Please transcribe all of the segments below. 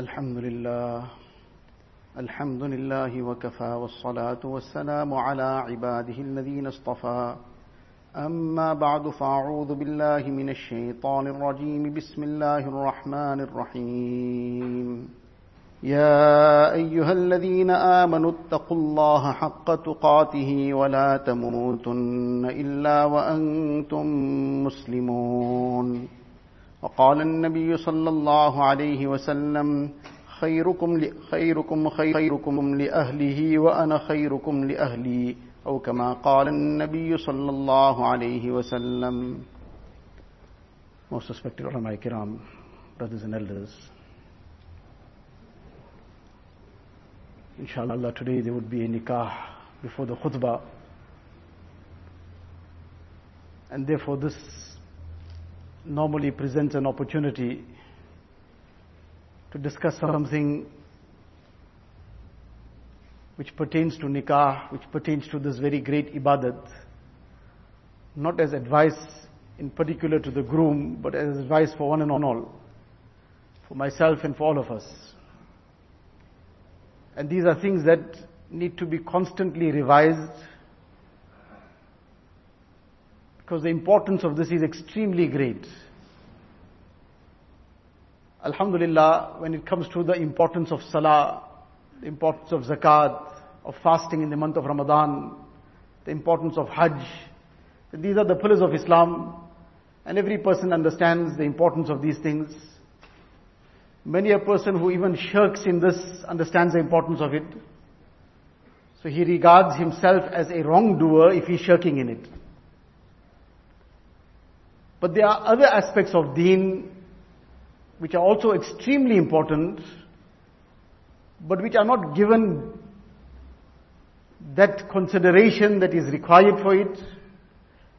الحمد لله. الحمد لله وكفى والصلاة والسلام على عباده الذين اصطفى. أما بعد فأعوذ بالله من الشيطان الرجيم. بسم الله الرحمن الرحيم. يا أيها الذين آمنوا اتقوا الله حق تقاته ولا تموتن إلا وأنتم مسلمون. وقال النبي صلى الله عليه وسلم خيركم خيركم خيركم لأهله وأنا خيركم لأهلي أو كما قال النبي صلى الله عليه وسلم Most respected ulama kiram, brothers and elders. Inshallah today there would be a nikah before the khutbah. And therefore this normally presents an opportunity to discuss something which pertains to nikah, which pertains to this very great ibadat, not as advice in particular to the groom, but as advice for one and all, for myself and for all of us. And these are things that need to be constantly revised because the importance of this is extremely great. Alhamdulillah, when it comes to the importance of salah, the importance of zakat, of fasting in the month of Ramadan, the importance of hajj, these are the pillars of Islam, and every person understands the importance of these things. Many a person who even shirks in this understands the importance of it. So he regards himself as a wrongdoer if he's shirking in it. But there are other aspects of deen which are also extremely important, but which are not given that consideration that is required for it.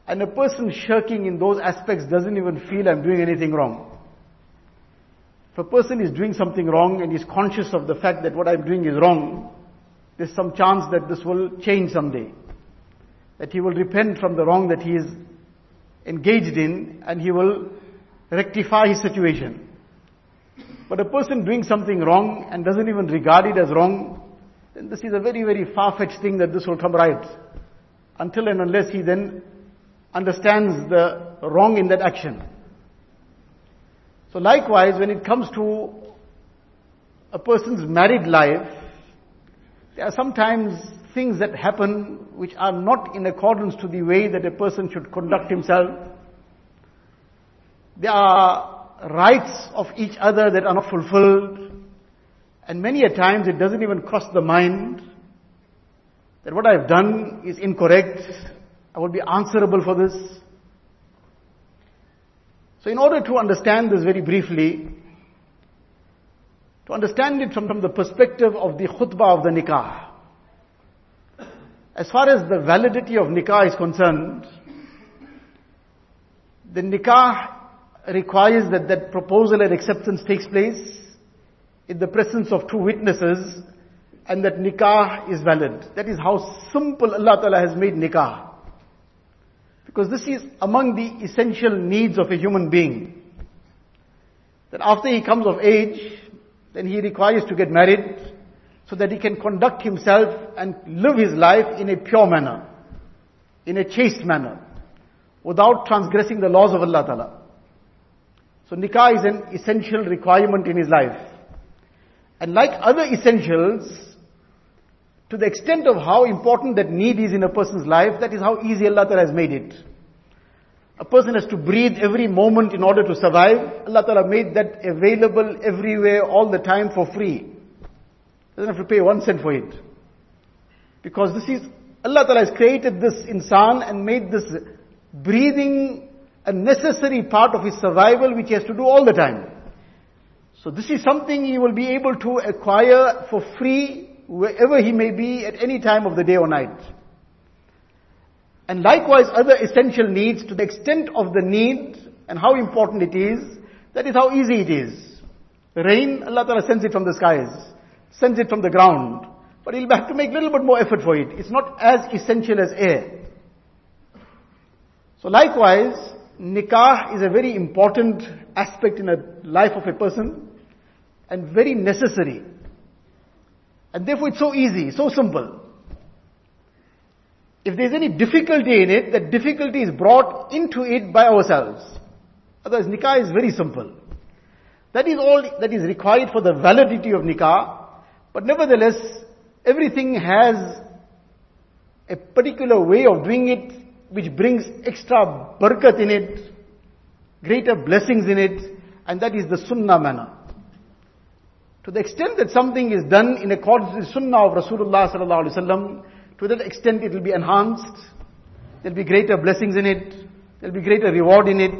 And a person shirking in those aspects doesn't even feel I'm doing anything wrong. If a person is doing something wrong and is conscious of the fact that what I'm doing is wrong, there's some chance that this will change someday. That he will repent from the wrong that he is engaged in and he will rectify his situation. But a person doing something wrong and doesn't even regard it as wrong, then this is a very, very far-fetched thing that this will come right. Until and unless he then understands the wrong in that action. So likewise, when it comes to a person's married life, there are sometimes things that happen which are not in accordance to the way that a person should conduct himself. There are rights of each other that are not fulfilled. And many a times it doesn't even cross the mind that what I've done is incorrect. I will be answerable for this. So in order to understand this very briefly, to understand it from, from the perspective of the khutbah of the nikah, as far as the validity of nikah is concerned, the nikah requires that that proposal and acceptance takes place in the presence of two witnesses and that nikah is valid. That is how simple Allah Ta'ala has made nikah. Because this is among the essential needs of a human being. That after he comes of age, then he requires to get married so that he can conduct himself and live his life in a pure manner, in a chaste manner, without transgressing the laws of Allah Ta'ala. So nikah is an essential requirement in his life. And like other essentials, to the extent of how important that need is in a person's life, that is how easy Allah Ta'ala has made it. A person has to breathe every moment in order to survive. Allah Ta'ala made that available everywhere, all the time for free. Doesn't have to pay one cent for it. Because this is, Allah Ta'ala has created this insan and made this breathing a necessary part of his survival which he has to do all the time. So this is something he will be able to acquire for free wherever he may be at any time of the day or night. And likewise other essential needs to the extent of the need and how important it is, that is how easy it is. Rain, Allah Ta'ala sends it from the skies, sends it from the ground. But he'll have to make a little bit more effort for it. It's not as essential as air. So likewise, nikah is a very important aspect in the life of a person. and very necessary. And therefore it's so easy, so simple. If there's any difficulty in it, that difficulty is brought into it by ourselves. Otherwise nikah is very simple. That is all that is required for the validity of nikah. But nevertheless, everything has a particular way of doing it which brings extra barakat in it, greater blessings in it, and that is the sunnah manner. To the extent that something is done in accordance with the sunnah of Rasulullah sallallahu alaihi wasallam, to that extent it will be enhanced. There'll be greater blessings in it. There'll be greater reward in it.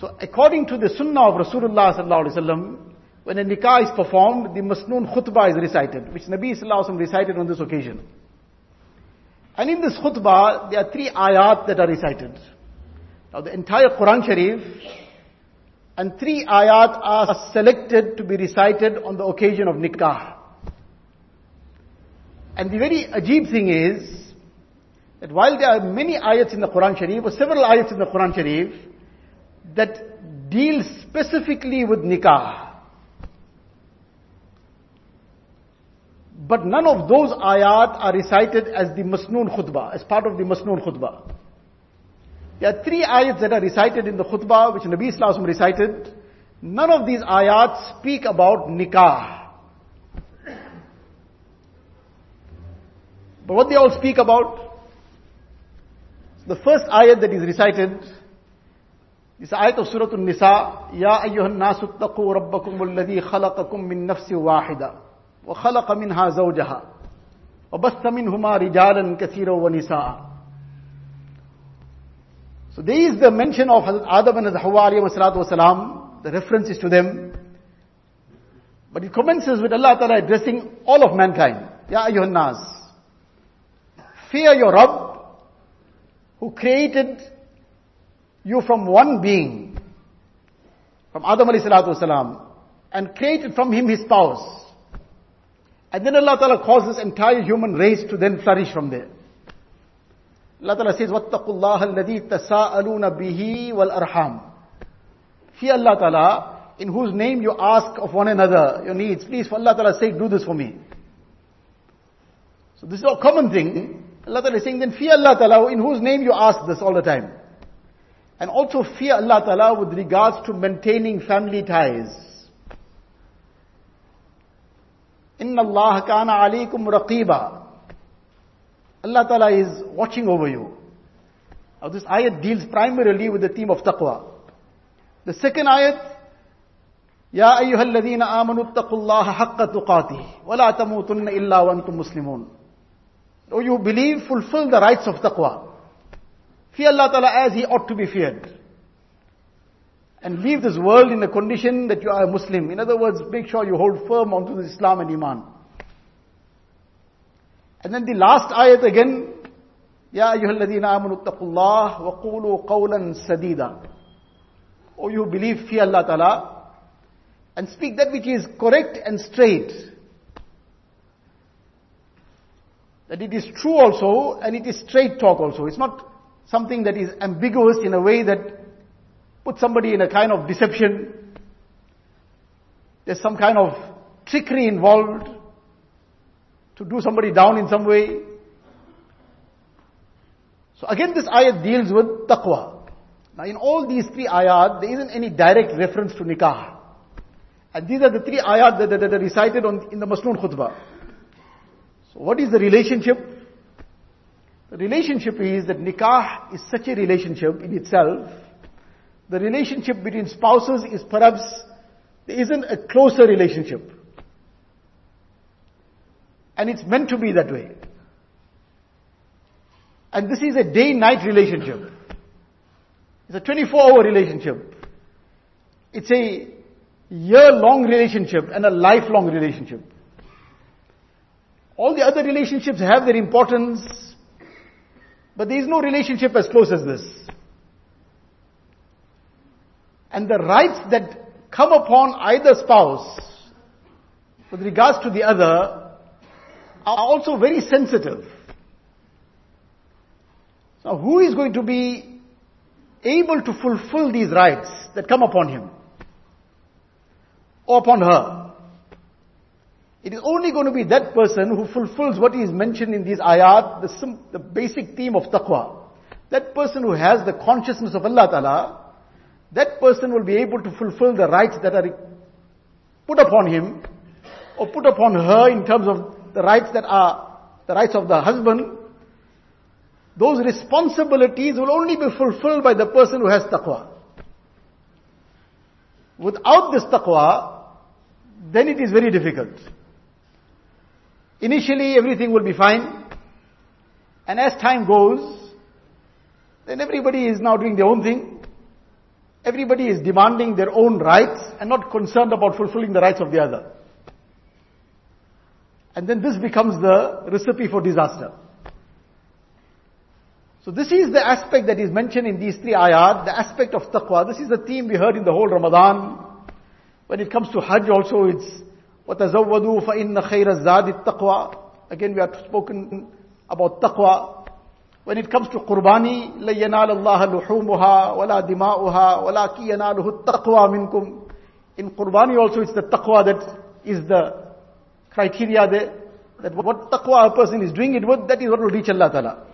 So according to the sunnah of Rasulullah sallallahu alaihi wasallam, when a nikah is performed, the masnoon khutbah is recited, which Nabi sallallahu recited on this occasion. And in this khutbah, there are three ayat that are recited. Now the entire Quran Sharif and three ayat are selected to be recited on the occasion of nikah. And the very ajib thing is that while there are many ayats in the Quran Sharif, or several ayats in the Quran Sharif, that deal specifically with nikah, But none of those ayat are recited as the Masnoon khutbah, as part of the Masnoon khutbah. There are three ayats that are recited in the khutbah, which Nabi Islam recited. None of these ayats speak about nikah. But what they all speak about, the first ayat that is recited, is ayat of Surah An-Nisa, Ya ayyuhan nasu taqu rabbakum alladhi khalaqakum min nafsi wahida. وخلق منها زوجها وبث منهما رجالا كثيرا ونساء So there is the mention of Hazrat Adam and Hazrat Hawa alayhi the references to them. But it commences with Allah Ta'ala addressing all of mankind. Ya ayyuhan nas. Fear your Rabb who created you from one being, from Adam alayhi salatu and created from him his spouse. And then Allah Ta'ala causes this entire human race to then flourish from there. Allah Ta'ala says, وَاتَّقُوا اللَّهَ الَّذِي تَسَاءَلُونَ بِهِ وَالْأَرْحَامِ Fear Allah Ta'ala, in whose name you ask of one another your needs. Please, for Allah Ta'ala's sake, do this for me. So this is a common thing. Allah Ta'ala is saying, then fear Allah Ta'ala, in whose name you ask this all the time. And also fear Allah Ta'ala with regards to maintaining family ties. Inna Allah kana alaykum raqiba. Allah Ta'ala is watching over you. Now this ayat deals primarily with the theme of taqwa. The second ayat, يا أيها الذين آمنوا اتقوا الله حق تقاته ولا تموتن إلا وأنتم مسلمون. O you believe, fulfill the rights of taqwa. Fear Allah Ta'ala as He ought to be feared and leave this world in the condition that you are a Muslim. In other words, make sure you hold firm onto the Islam and Iman. And then the last ayat again, Ya ayyuhalladhina amanu taqullah wa qulu qawlan sadida. Oh, you believe, fear Allah Ta'ala, and speak that which is correct and straight. That it is true also, and it is straight talk also. It's not something that is ambiguous in a way that put somebody in a kind of deception. There's some kind of trickery involved to do somebody down in some way. So again this ayat deals with taqwa. Now in all these three ayat, there isn't any direct reference to nikah. And these are the three ayat that, that, that are recited on, in the Masnoon khutbah. So what is the relationship? The relationship is that nikah is such a relationship in itself the relationship between spouses is perhaps, there isn't a closer relationship. And it's meant to be that way. And this is a day-night relationship. It's a 24-hour relationship. It's a year-long relationship and a lifelong relationship. All the other relationships have their importance, but there is no relationship as close as this. And the rights that come upon either spouse with regards to the other are also very sensitive. Now who is going to be able to fulfill these rights that come upon him? or upon her. It is only going to be that person who fulfills what is mentioned in these ayat, the, sim- the basic theme of taqwa. That person who has the consciousness of Allah Ta'ala, that person will be able to fulfill the rights that are put upon him or put upon her in terms of the rights that are the rights of the husband. Those responsibilities will only be fulfilled by the person who has taqwa. Without this taqwa, then it is very difficult. Initially everything will be fine. And as time goes, then everybody is now doing their own thing. Everybody is demanding their own rights and not concerned about fulfilling the rights of the other. And then this becomes the recipe for disaster. So this is the aspect that is mentioned in these three ayat, the aspect of taqwa. This is the theme we heard in the whole Ramadan. When it comes to Hajj also it's وَتَزَوَّدُوا فَإِنَّ خَيْرَ الزَّادِ التَّقْوَى Again we have spoken about taqwa. When it comes to qurbani, لَيَنَالَ اللَّهَ لُحُومُهَا وَلَا دِمَاؤُهَا وَلَكِنْ يَنَالُهُ التَّقْوَى مِنْكُمْ In qurbani also it's the taqwa that is the criteria there. That what taqwa a person is doing it with, that is what will reach Allah Ta'ala.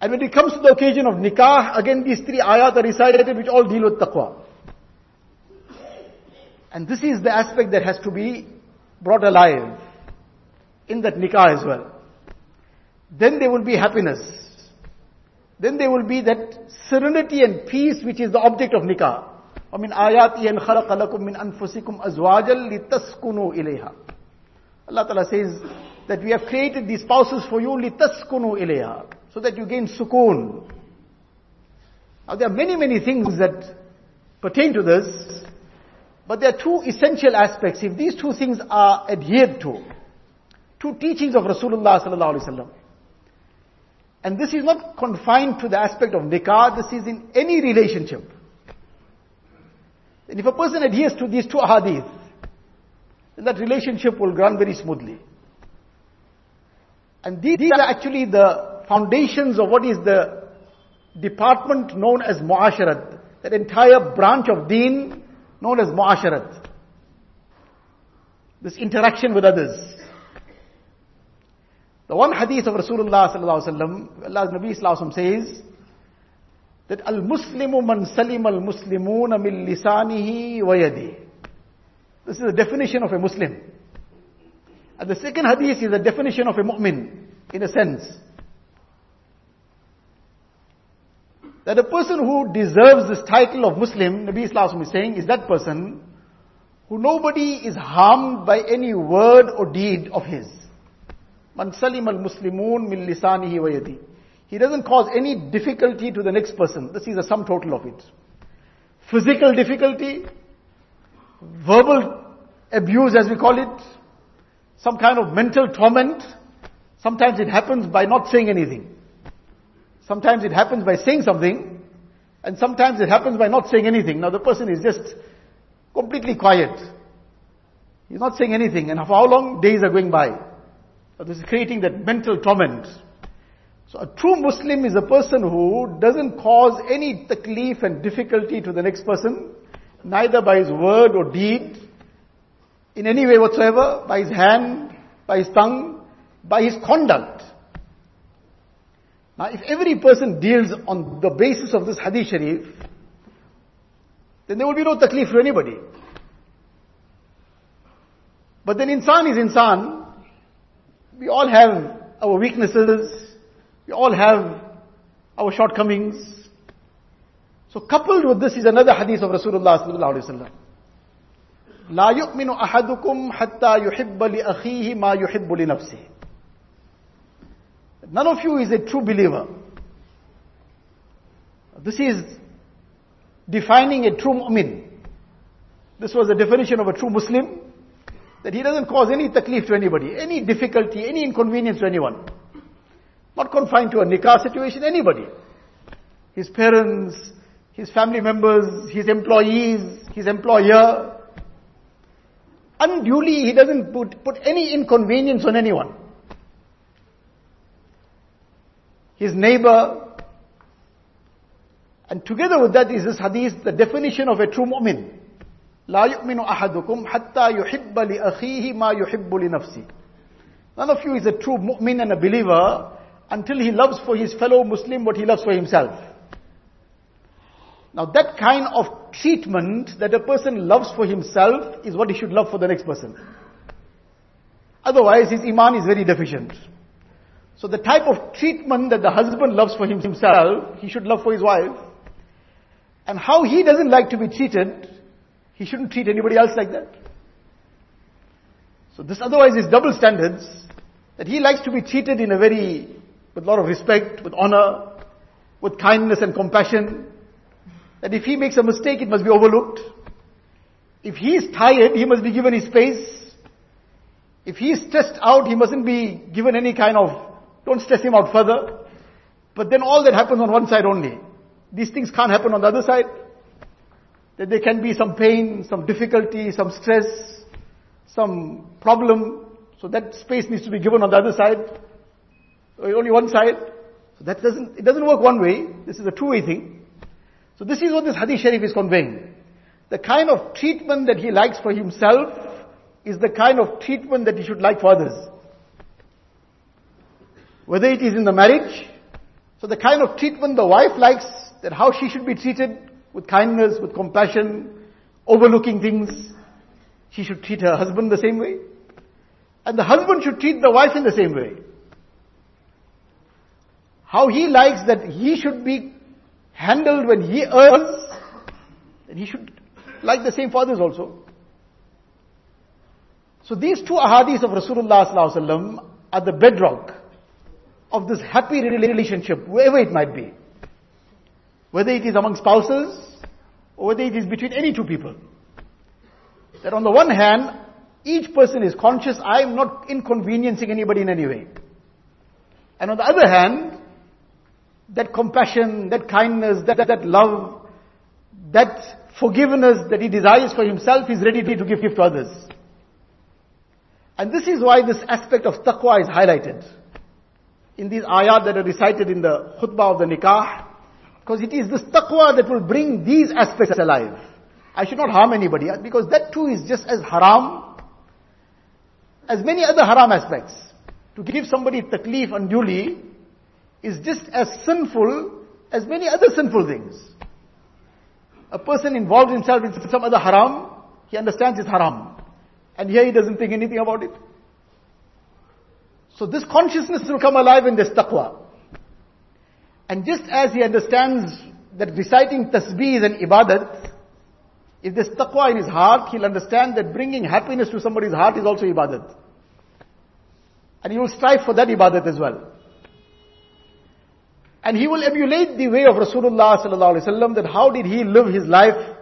And when it comes to the occasion of nikah, again these three ayat are recited which all deal with taqwa. And this is the aspect that has to be brought alive in that nikah as well. Then there will be happiness. Then there will be that serenity and peace which is the object of nikah. وَمِنْ آيَاتِهِ أَنْ خَلَقَ لَكُم مِّنْ أَنفُسِكُمْ أَزْوَاجًا لِتَسْكُنُوا إِلَيْهَا Allah Ta'ala says that we have created these spouses for you لِتَسْكُنُوا إِلَيْهَا so that you gain sukoon. Now there are many, many things that pertain to this, but there are two essential aspects. If these two things are adhered to, two teachings of Rasulullah sallallahu alaihi wasallam, and this is not confined to the aspect of nikah, this is in any relationship. And if a person adheres to these two hadith, then that relationship will run very smoothly. And these are actually the foundations of what is the department known as muasharat, that entire branch of deen known as muasharat. This interaction with others. The one hadith of Rasulullah sallallahu alaihi wasallam, Allah's Nabi sallallahu says that al-Muslimu man salim al-Muslimuna min lisanihi wa yadi. This is the definition of a Muslim. And the second hadith is the definition of a mu'min, in a sense. That a person who deserves this title of Muslim, Nabi Islam is saying, is that person who nobody is harmed by any word or deed of his. Man salim al muslimun min lisanihi wa yadi. He doesn't cause any difficulty to the next person. This is the sum total of it. Physical difficulty, verbal abuse as we call it, some kind of mental torment. Sometimes it happens by not saying anything. Sometimes it happens by saying something, and sometimes it happens by not saying anything. Now the person is just completely quiet. He's not saying anything, and for how long days are going by. So this is creating that mental torment. So a true Muslim is a person who doesn't cause any taklif and difficulty to the next person, neither by his word or deed, in any way whatsoever, by his hand, by his tongue, by his conduct. Now, if every person deals on the basis of this hadith sharif, then there will be no taklif to anybody. But then insan is insan We all have our weaknesses. We all have our shortcomings. So coupled with this is another hadith of Rasulullah sallallahu alaihi wasallam. لا يؤمن أحدكم حتى يحب لأخيه ما يحب لنفسه. None of you is a true believer. This is defining a true mu'min. This was the definition of a true Muslim. That he doesn't cause any taklif to anybody, any difficulty, any inconvenience to anyone. Not confined to a nikah situation, anybody. His parents, his family members, his employees, his employer. Unduly, he doesn't put, put any inconvenience on anyone. His neighbor. And together with that is this hadith, the definition of a true mu'min. لا يؤمن أحدكم حتى يحب لأخيه ما يحب لنفسه. None of you is a true mu'min and a believer until he loves for his fellow Muslim what he loves for himself. Now that kind of treatment that a person loves for himself is what he should love for the next person. Otherwise his iman is very deficient. So the type of treatment that the husband loves for himself, he should love for his wife. And how he doesn't like to be treated, he shouldn't treat anybody else like that. So this otherwise is double standards, that he likes to be treated in a very, with a lot of respect, with honor, with kindness and compassion. That if he makes a mistake, it must be overlooked. If he is tired, he must be given his space. If he is stressed out, he mustn't be given any kind of don't stress him out further. But then all that happens on one side only. These things can't happen on the other side. That there can be some pain, some difficulty, some stress, some problem. So that space needs to be given on the other side. Only one side. So that doesn't, it doesn't work one way. This is a two-way thing. So this is what this hadith sharif is conveying. The kind of treatment that he likes for himself is the kind of treatment that he should like for others. Whether it is in the marriage, so the kind of treatment the wife likes, that how she should be treated with kindness, with compassion, overlooking things, she should treat her husband the same way. And the husband should treat the wife in the same way. How he likes that he should be handled when he earns, then he should like the same for others also. So these two ahadith of Rasulullah are the bedrock of this happy relationship, wherever it might be. Whether it is among spouses, or whether it is between any two people. That on the one hand, each person is conscious, I am not inconveniencing anybody in any way. And on the other hand, that compassion, that kindness, that, that, that love, that forgiveness that he desires for himself, is ready to give to others. And this is why this aspect of taqwa is highlighted in these ayat that are recited in the khutbah of the nikah, because it is this taqwa that will bring these aspects alive. I should not harm anybody, because that too is just as haram as many other haram aspects. To give somebody taklif unduly is just as sinful as many other sinful things. A person involves himself in some other haram, he understands it's haram. And here he doesn't think anything about it. So this consciousness will come alive in this taqwa. And just as he understands that reciting tasbih is an ibadat, if there's taqwa in his heart, he'll understand that bringing happiness to somebody's heart is also ibadat. And he will strive for that ibadat as well. And he will emulate the way of Rasulullah sallallahu alaihi wasallam that how did he live his life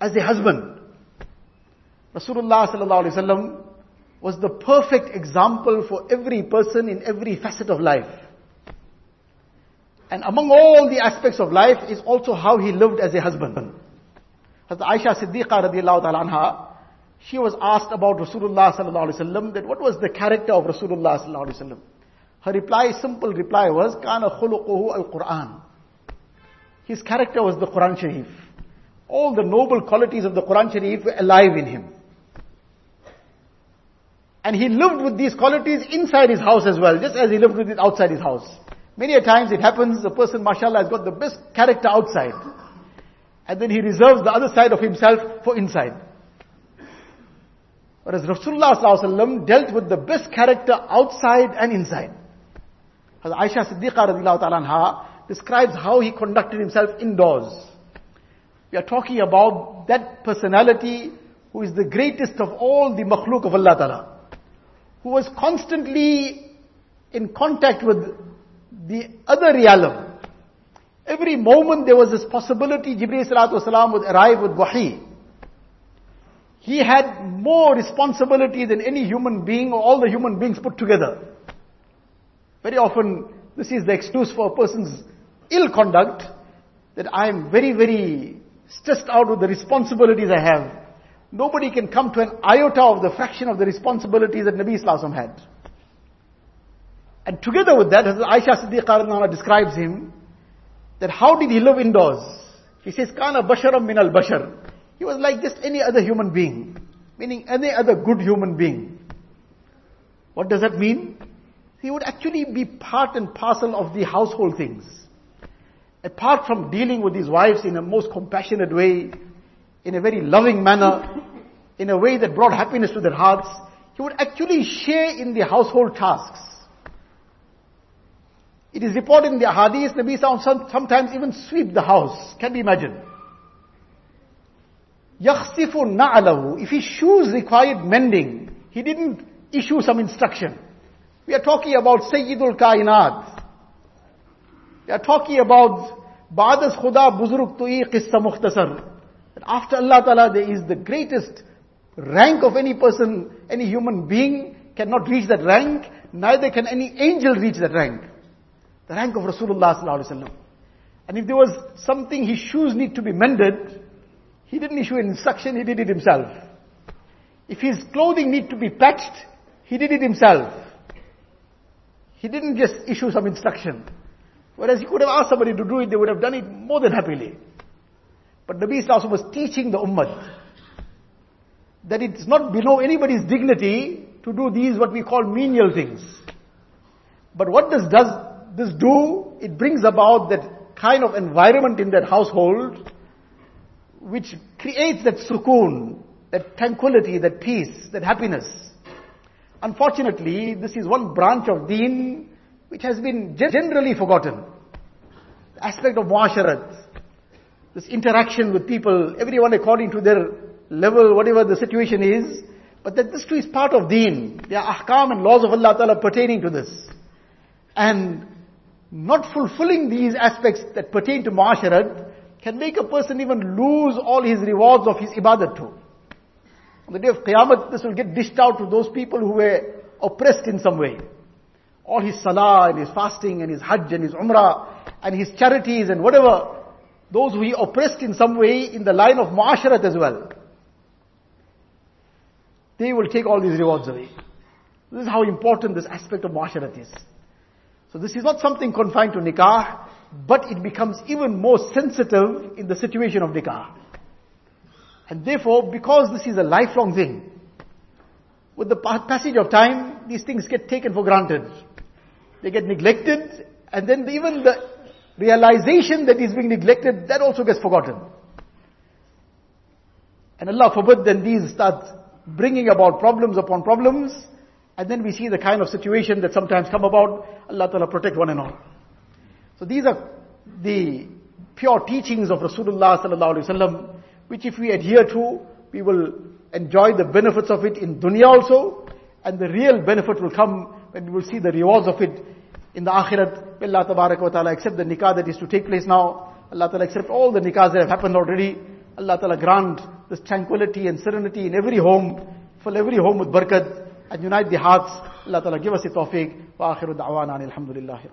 as a husband. Rasulullah sallallahu alaihi wasallam was the perfect example for every person in every facet of life. And among all the aspects of life is also how he lived as a husband. Hazrat Aisha Siddiqa radiallahu ta'ala anha, she was asked about Rasulullah sallallahu alaihi wasallam that what was the character of Rasulullah sallallahu alaihi wasallam. Her reply, simple reply was, kana khuluquhu al-Quran. His character was the Quran Sharif. All the noble qualities of the Quran Sharif were alive in him. And he lived with these qualities inside his house as well, just as he lived with it outside his house. Many a times it happens, a person, mashallah, has got the best character outside. And then he reserves the other side of himself for inside. Whereas Rasulullah dealt with the best character outside and inside. As Aisha Siddiqa describes how he conducted himself indoors. We are talking about that personality who is the greatest of all the makhluk of Allah ta'ala who was constantly in contact with the other realm. Every moment there was this possibility Jibreel salatu would arrive with wahi. He had more responsibility than any human being or all the human beings put together. Very often this is the excuse for a person's ill conduct that I am very, very stressed out with the responsibilities I have. Nobody can come to an iota of the fraction of the responsibilities that Nabi Islam had. And together with that, Aisha Siddiqa describes him, that how did he live indoors? He says, Kana basharam min al bashar. He was like just any other human being, meaning any other good human being. What does that mean? He would actually be part and parcel of the household things. Apart from dealing with his wives in a most compassionate way, in a very loving manner, in a way that brought happiness to their hearts, he would actually share in the household tasks. It is reported in the hadith, Nabi Sallallahu sometimes even sweep the house. Can we imagine? يَخْسِفُ نَعْلَهُ If his shoes required mending, he didn't issue some instruction. We are talking about Sayyidul Kainat. We are talking about Ba'das Khuda Buzurg Tu'i Qissa Mukhtasar. After Allah Ta'ala there is the greatest rank of any person, any human being cannot reach that rank, neither can any angel reach that rank. The rank of Rasulullah Sallallahu. And if there was something his shoes need to be mended, he didn't issue an instruction, he did it himself. If his clothing need to be patched, he did it himself. He didn't just issue some instruction. Whereas he could have asked somebody to do it, they would have done it more than happily. But Nabi Sallallahu was teaching the ummah that it's not below anybody's dignity to do these what we call menial things. But what does, does this do? It brings about that kind of environment in that household which creates that sukoon, that tranquility, that peace, that happiness. Unfortunately, this is one branch of deen which has been generally forgotten. The aspect of muasharat, this interaction with people, everyone according to their level, whatever the situation is, but that this too is part of deen. There are ahkam and laws of Allah Ta'ala pertaining to this. And not fulfilling these aspects that pertain to muasharat can make a person even lose all his rewards of his ibadat too. On the day of Qiyamah, this will get dished out to those people who were oppressed in some way. All his salah and his fasting and his hajj and his umrah and his charities and whatever, those who he oppressed in some way in the line of muasharat as well. They will take all these rewards away. This is how important this aspect of muasharat is. So this is not something confined to nikah, but it becomes even more sensitive in the situation of nikah. And therefore, because this is a lifelong thing, with the passage of time, these things get taken for granted. They get neglected, and then even the realization that is being neglected, that also gets forgotten. And Allah forbid then these start bringing about problems upon problems, and then we see the kind of situation that sometimes come about. Allah Ta'ala protect one and all. So these are the pure teachings of Rasulullah Sallallahu Alaihi Wasallam which if we adhere to, we will enjoy the benefits of it in dunya also, and the real benefit will come when we will see the rewards of it in the akhirat. Allah Ta'ala accept the nikah that is to take place now. Allah Ta'ala accept all the nikahs that have happened already. Allah Ta'ala grant this tranquility and serenity in every home, fill every home with barakat, and unite the hearts. Allah Ta'ala give us the tawfiq. Wa akhiru da'wana alhamdulillahi